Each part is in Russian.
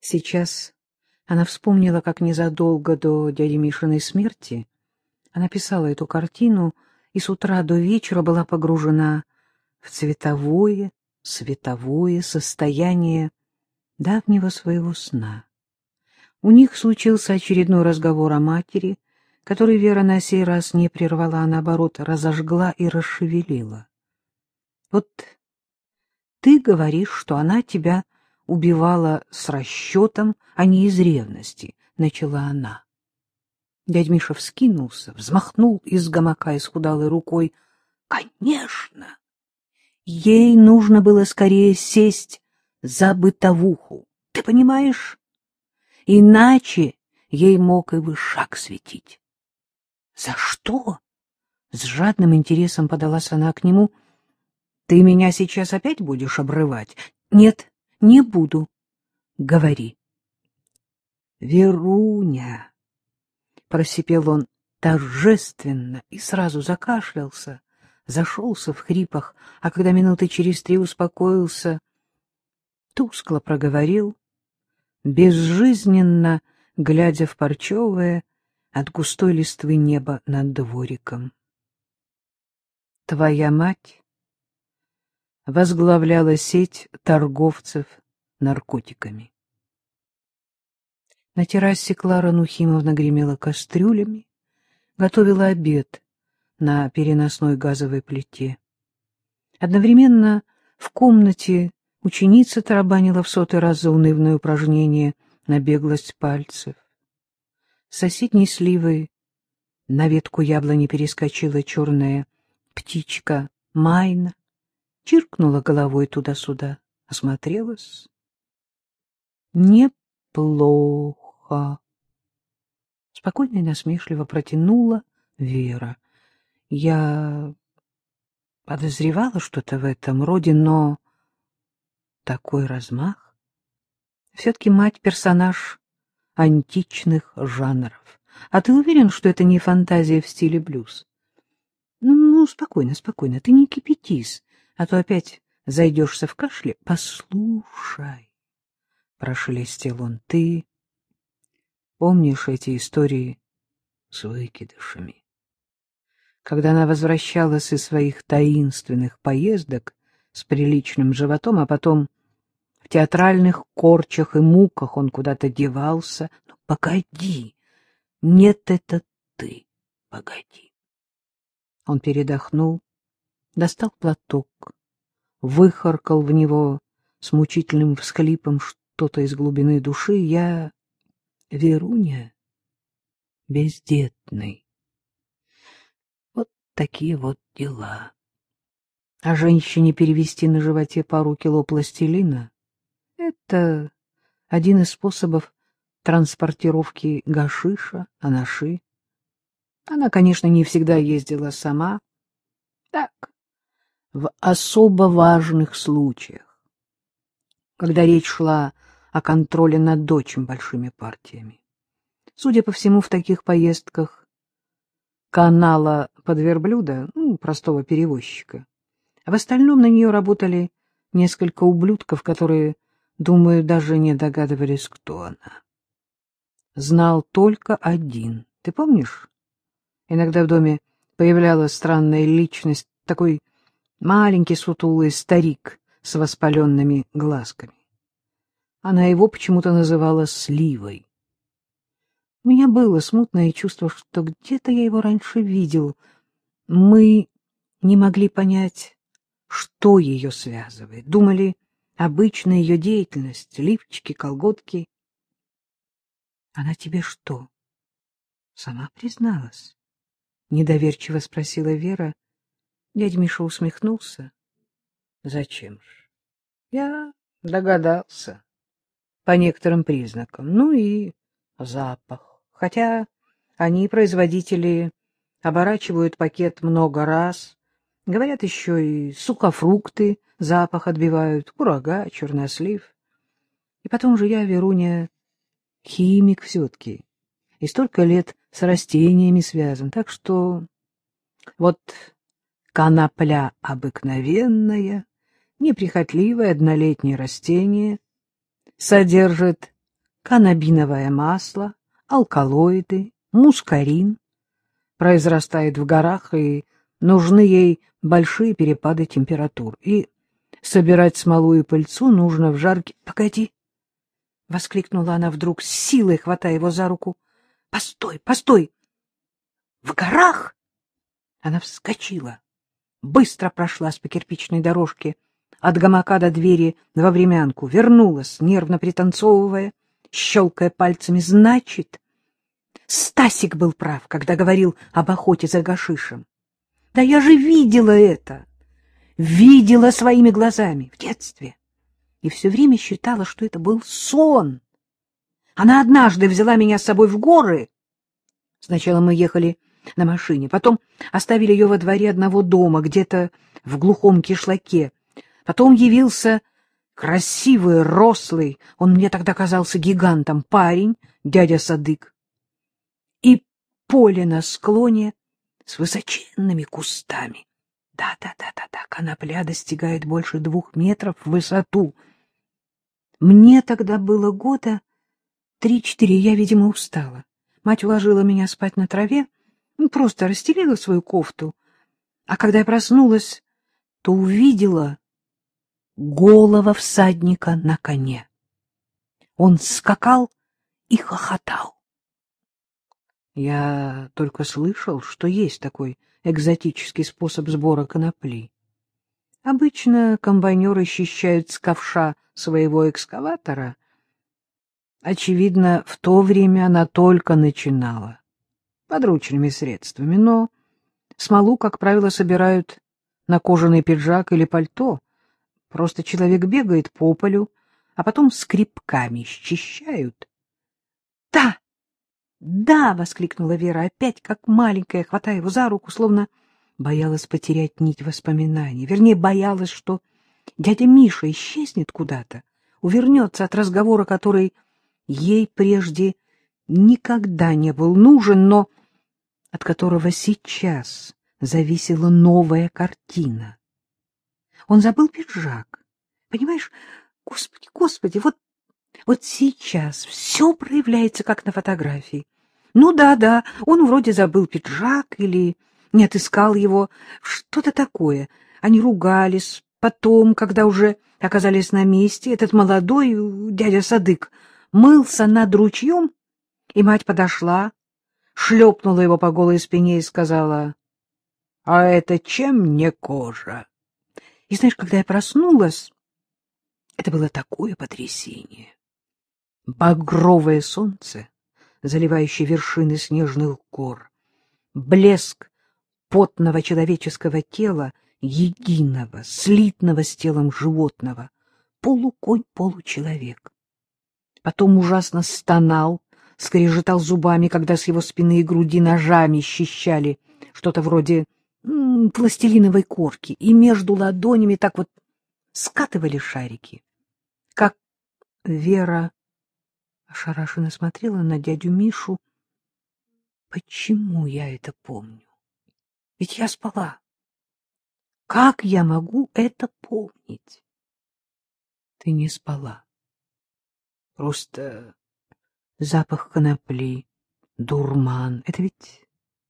Сейчас она вспомнила, как незадолго до дяди Мишиной смерти она писала эту картину и с утра до вечера была погружена в цветовое, световое состояние давнего своего сна. У них случился очередной разговор о матери, который Вера на сей раз не прервала, а наоборот разожгла и расшевелила. — Вот ты говоришь, что она тебя убивала с расчетом, а не из ревности, — начала она. Дядь Миша вскинулся, взмахнул из гамака исхудалой рукой. — Конечно! Ей нужно было скорее сесть за бытовуху, ты понимаешь? Иначе ей мог и вышаг светить. — За что? — с жадным интересом подалась она к нему. — Ты меня сейчас опять будешь обрывать? — Нет, не буду. — Говори. — Веруня, — просипел он торжественно и сразу закашлялся, зашелся в хрипах, а когда минуты через три успокоился, тускло проговорил, безжизненно глядя в парчевое от густой листвы неба над двориком. Твоя мать возглавляла сеть торговцев наркотиками. На террасе Клара Нухимовна гремела кастрюлями, готовила обед на переносной газовой плите. Одновременно в комнате ученица тарабанила в сотый раз заунывное упражнение на беглость пальцев. С соседней сливой на ветку яблони перескочила черная птичка Майна, чиркнула головой туда-сюда, осмотрелась. Неплохо. Спокойно и насмешливо протянула Вера. Я подозревала что-то в этом роде, но такой размах. Все-таки мать — персонаж античных жанров. А ты уверен, что это не фантазия в стиле блюз? Ну, спокойно, спокойно, ты не кипятись, а то опять зайдешься в кашле. Послушай, — прошелестел он, — ты помнишь эти истории с выкидышами? Когда она возвращалась из своих таинственных поездок с приличным животом, а потом в театральных корчах и муках он куда-то девался. Ну, погоди! Нет, это ты, погоди. Он передохнул, достал платок, выхаркал в него с мучительным всхлипом что-то из глубины души. Я, Веруня, бездетный. Вот такие вот дела. А женщине перевести на животе пару кило пластилина — это один из способов транспортировки гашиша, анаши. Она, конечно, не всегда ездила сама. Так, в особо важных случаях, когда речь шла о контроле над очень большими партиями. Судя по всему, в таких поездках канала под верблюда, ну, простого перевозчика, а в остальном на нее работали несколько ублюдков, которые, думаю, даже не догадывались, кто она. Знал только один. Ты помнишь? Иногда в доме появлялась странная личность, такой маленький сутулый старик с воспаленными глазками. Она его почему-то называла Сливой. У меня было смутное чувство, что где-то я его раньше видел. Мы не могли понять, что ее связывает. Думали, обычная ее деятельность, лифчики, колготки. Она тебе что, сама призналась? Недоверчиво спросила Вера. Дядя Миша усмехнулся. Зачем ж? Я догадался. По некоторым признакам. Ну и запах. Хотя они, производители, оборачивают пакет много раз, Говорят, еще и сухофрукты запах отбивают, курага, чернослив. И потом же я, Веруня, химик все-таки, и столько лет с растениями связан, так что вот конопля обыкновенная, неприхотливое однолетнее растение, содержит каннабиновое масло, алкалоиды, мускарин. Произрастает в горах, и нужны ей большие перепады температур. И собирать смолу и пыльцу нужно в жаркий... — Погоди! — воскликнула она вдруг, с силой хватая его за руку. — Постой, постой! В горах? Она вскочила, быстро прошлась по кирпичной дорожке от гамака до двери во времянку, вернулась, нервно пританцовывая, щелкая пальцами. Значит, Стасик был прав, когда говорил об охоте за гашишем. Да я же видела это, видела своими глазами в детстве, и все время считала, что это был сон. Она однажды взяла меня с собой в горы. Сначала мы ехали на машине, потом оставили ее во дворе одного дома, где-то в глухом кишлаке. Потом явился красивый, рослый, он мне тогда казался гигантом, парень, дядя Садык. И поле на склоне с высоченными кустами. Да-да-да-да-да, конопля достигает больше двух метров в высоту. Мне тогда было года три-четыре, я, видимо, устала. Мать уложила меня спать на траве, просто расстелила свою кофту. А когда я проснулась, то увидела голого всадника на коне. Он скакал и хохотал. Я только слышал, что есть такой экзотический способ сбора конопли. Обычно комбайнеры счищают с ковша своего экскаватора. Очевидно, в то время она только начинала, подручными средствами, но смолу, как правило, собирают на кожаный пиджак или пальто. Просто человек бегает по полю, а потом скребками счищают. — Да, да! — воскликнула Вера опять, как маленькая, хватая его за руку, словно боялась потерять нить воспоминаний. Вернее, боялась, что дядя Миша исчезнет куда-то, увернется от разговора, который ей прежде никогда не был нужен, но от которого сейчас зависела новая картина. Он забыл пиджак. Понимаешь, господи, господи, вот, вот сейчас все проявляется, как на фотографии. Ну да, да, он вроде забыл пиджак или не отыскал его, что-то такое. Они ругались. Потом, когда уже оказались на месте, этот молодой дядя Садык мылся над ручьем, и мать подошла, шлепнула его по голой спине и сказала, — А это чем не кожа? И знаешь, когда я проснулась, это было такое потрясение. Багровое солнце, заливающее вершины снежных гор, блеск потного человеческого тела, единого, слитного с телом животного, полуконь, получеловек. Потом ужасно стонал, скрежетал зубами, когда с его спины и груди ножами счищали что-то вроде пластилиновой корки, и между ладонями так вот скатывали шарики. Как Вера ошарашенно смотрела на дядю Мишу. Почему я это помню? Ведь я спала. Как я могу это помнить? Ты не спала. Просто запах конопли, дурман — это ведь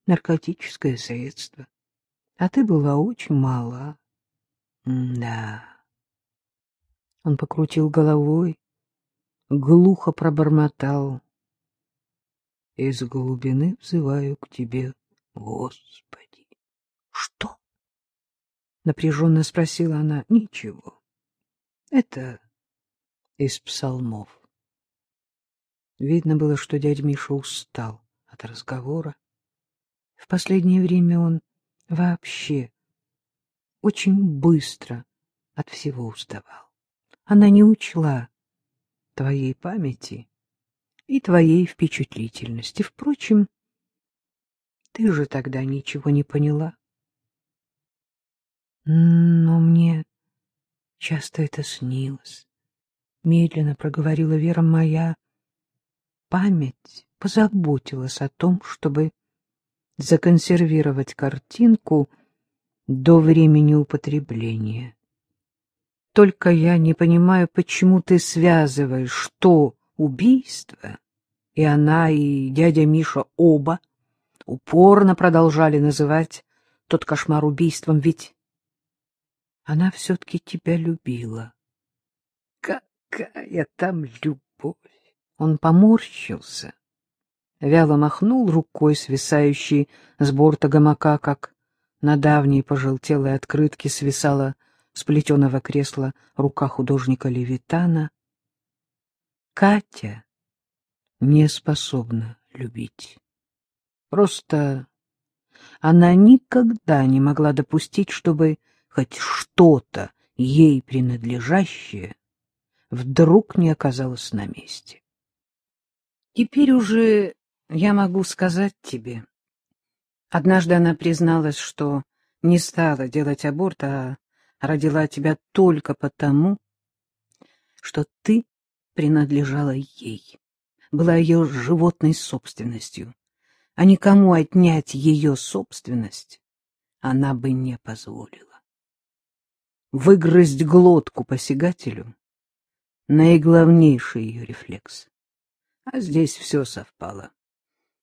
наркотическое средство. А ты была очень мала. да. Он покрутил головой, глухо пробормотал. Из глубины взываю к тебе, Господи. Что? Напряженно спросила она. Ничего. Это из псалмов. Видно было, что дядя Миша устал от разговора. В последнее время он вообще очень быстро от всего уставал. Она не учла твоей памяти и твоей впечатлительности. Впрочем, ты же тогда ничего не поняла. Но мне часто это снилось. Медленно проговорила Вера моя. Память позаботилась о том, чтобы законсервировать картинку до времени употребления. Только я не понимаю, почему ты связываешь то убийство, и она, и дядя Миша оба упорно продолжали называть тот кошмар убийством, ведь она все-таки тебя любила. Какая там любовь! Он поморщился, вяло махнул рукой, свисающей с борта гамака, как на давней пожелтелой открытке свисала с плетеного кресла рука художника Левитана. Катя не способна любить. Просто она никогда не могла допустить, чтобы хоть что-то ей принадлежащее вдруг не оказалось на месте. Теперь уже я могу сказать тебе. Однажды она призналась, что не стала делать аборт, а родила тебя только потому, что ты принадлежала ей, была ее животной собственностью, а никому отнять ее собственность она бы не позволила. Выгрызть глотку посягателю — наиглавнейший ее рефлекс. А здесь все совпало.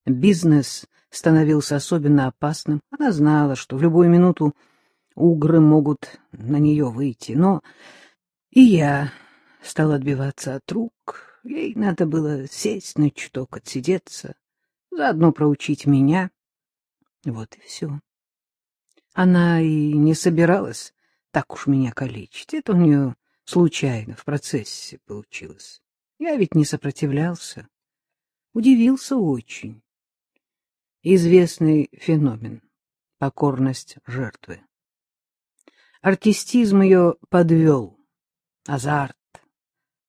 Бизнес становился особенно опасным. Она знала, что в любую минуту угры могут на нее выйти. Но и я стал отбиваться от рук. Ей надо было сесть на чуток, отсидеться, заодно проучить меня. Вот и все. Она и не собиралась так уж меня калечить. Это у нее случайно в процессе получилось. Я ведь не сопротивлялся. Удивился очень. Известный феномен — покорность жертвы. Артистизм ее подвел, азарт,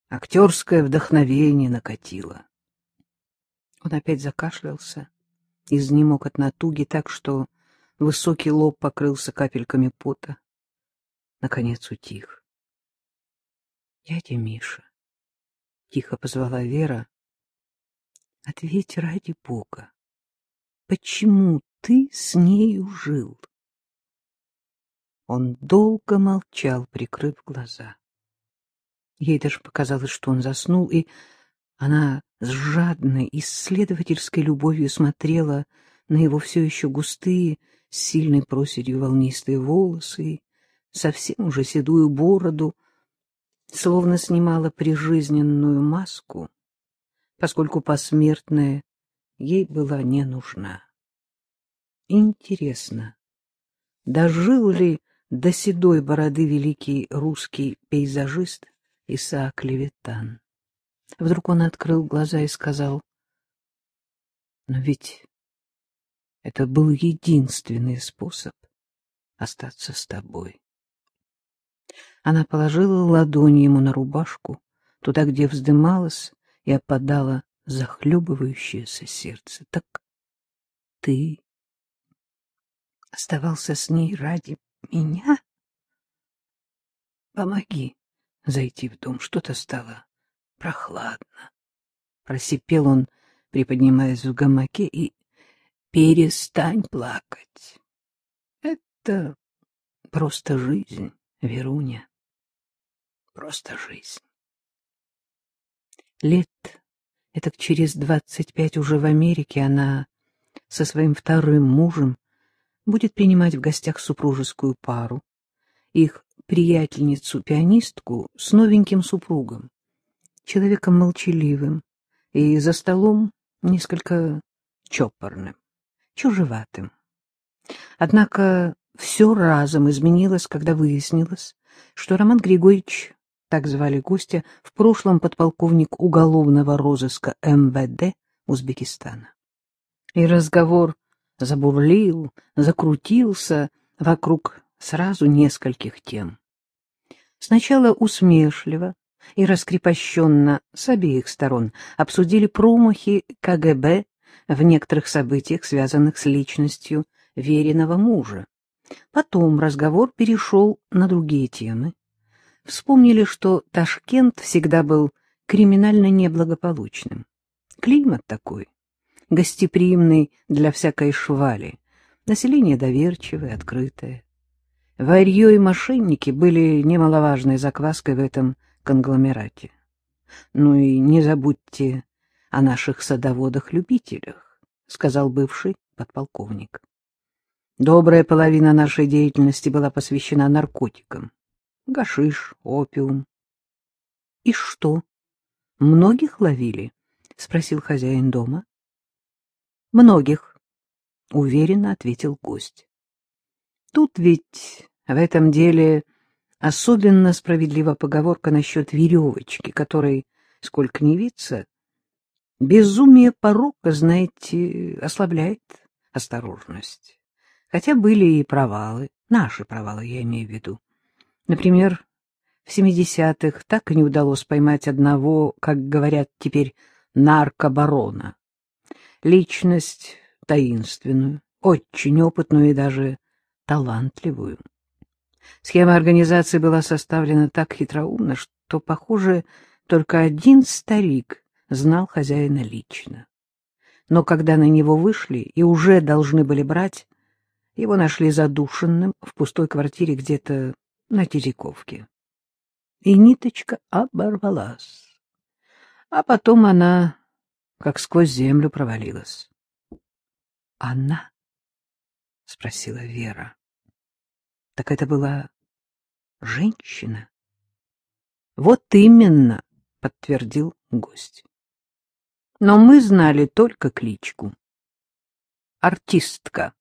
актерское вдохновение накатило. Он опять закашлялся, изнемог от натуги так, что высокий лоб покрылся капельками пота. Наконец утих. — Дядя Миша, — тихо позвала Вера, — ответь ради Бога, почему ты с нею жил? Он долго молчал, прикрыв глаза. Ей даже показалось, что он заснул, и она с жадной исследовательской любовью смотрела на его все еще густые, с сильной проседью волнистые волосы и совсем уже седую бороду, словно снимала прижизненную маску, поскольку посмертная ей была не нужна. Интересно, дожил ли до седой бороды великий русский пейзажист Исаак Левитан? Вдруг он открыл глаза и сказал, «Но ведь это был единственный способ остаться с тобой». Она положила ладони ему на рубашку, туда, где вздымалось и опадало захлебывающееся сердце. «Так ты оставался с ней ради меня? Помоги зайти в дом, что-то стало прохладно. Просипел он, приподнимаясь в гамаке, и перестань плакать. Это просто жизнь, Веруня. Просто жизнь. Лет это через двадцать пять уже в Америке она со своим вторым мужем будет принимать в гостях супружескую пару, их приятельницу-пианистку с новеньким супругом человеком молчаливым и за столом несколько чопорным, чужеватым. Однако все разом изменилось, когда выяснилось, что Роман Григорьевич, так звали гостя, в прошлом подполковник уголовного розыска МВД Узбекистана. И разговор забурлил, закрутился вокруг сразу нескольких тем. Сначала усмешливо, и раскрепощенно с обеих сторон обсудили промахи КГБ в некоторых событиях, связанных с личностью веренного мужа. Потом разговор перешел на другие темы. Вспомнили, что Ташкент всегда был криминально неблагополучным. Климат такой, гостеприимный для всякой швали, население доверчивое, открытое. Варьё и мошенники были немаловажной закваской в этом конгломерате. Ну и не забудьте о наших садоводах-любителях, — сказал бывший подполковник. Добрая половина нашей деятельности была посвящена наркотикам. Гашиш, опиум. — И что, многих ловили? — спросил хозяин дома. — Многих, — уверенно ответил гость. Тут ведь в этом деле особенно справедлива поговорка насчет веревочки, которой, сколько не виться, безумие порока, знаете, ослабляет осторожность. Хотя были и провалы, наши провалы, я имею в виду. Например, в семидесятых так и не удалось поймать одного, как говорят теперь, наркобарона. Личность таинственную, очень опытную и даже талантливую. Схема организации была составлена так хитроумно, что, похоже, только один старик знал хозяина лично. Но когда на него вышли и уже должны были брать, его нашли задушенным в пустой квартире где-то на Теряковке. И ниточка оборвалась. А потом она как сквозь землю провалилась. — Она? — спросила Вера. — Так это была женщина? — Вот именно, — подтвердил гость. Но мы знали только кличку. Артистка.